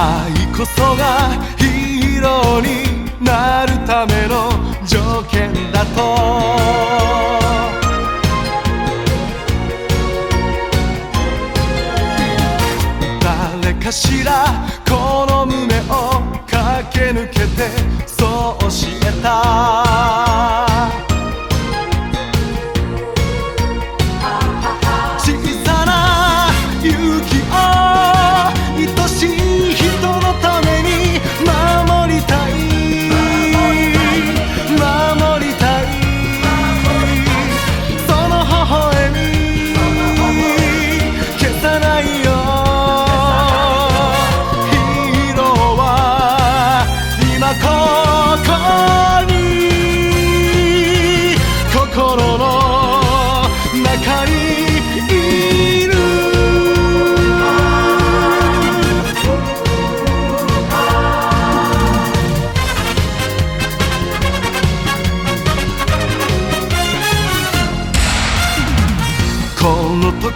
愛こそがヒーローになるための条件だと。かしらこの胸を駆け抜けてそう教えた。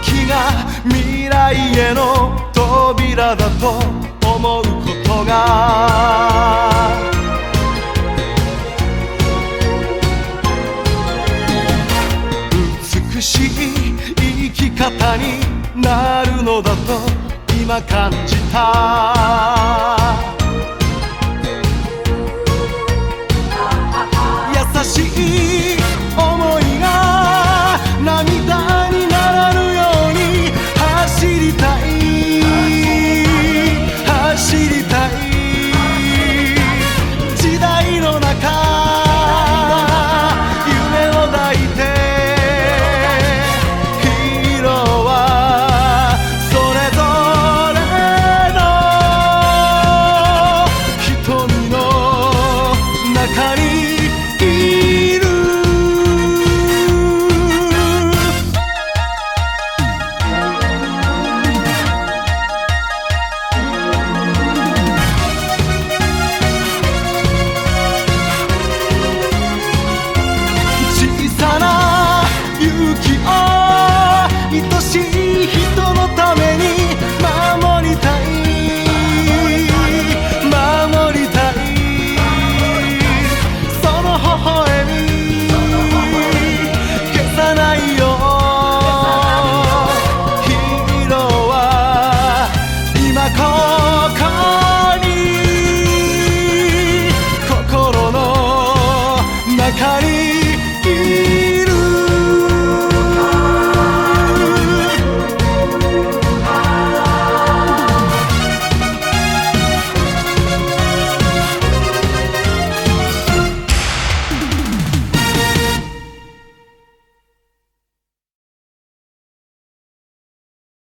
の時が未来への扉だと思うことが美しい生き方になるのだと今感じた。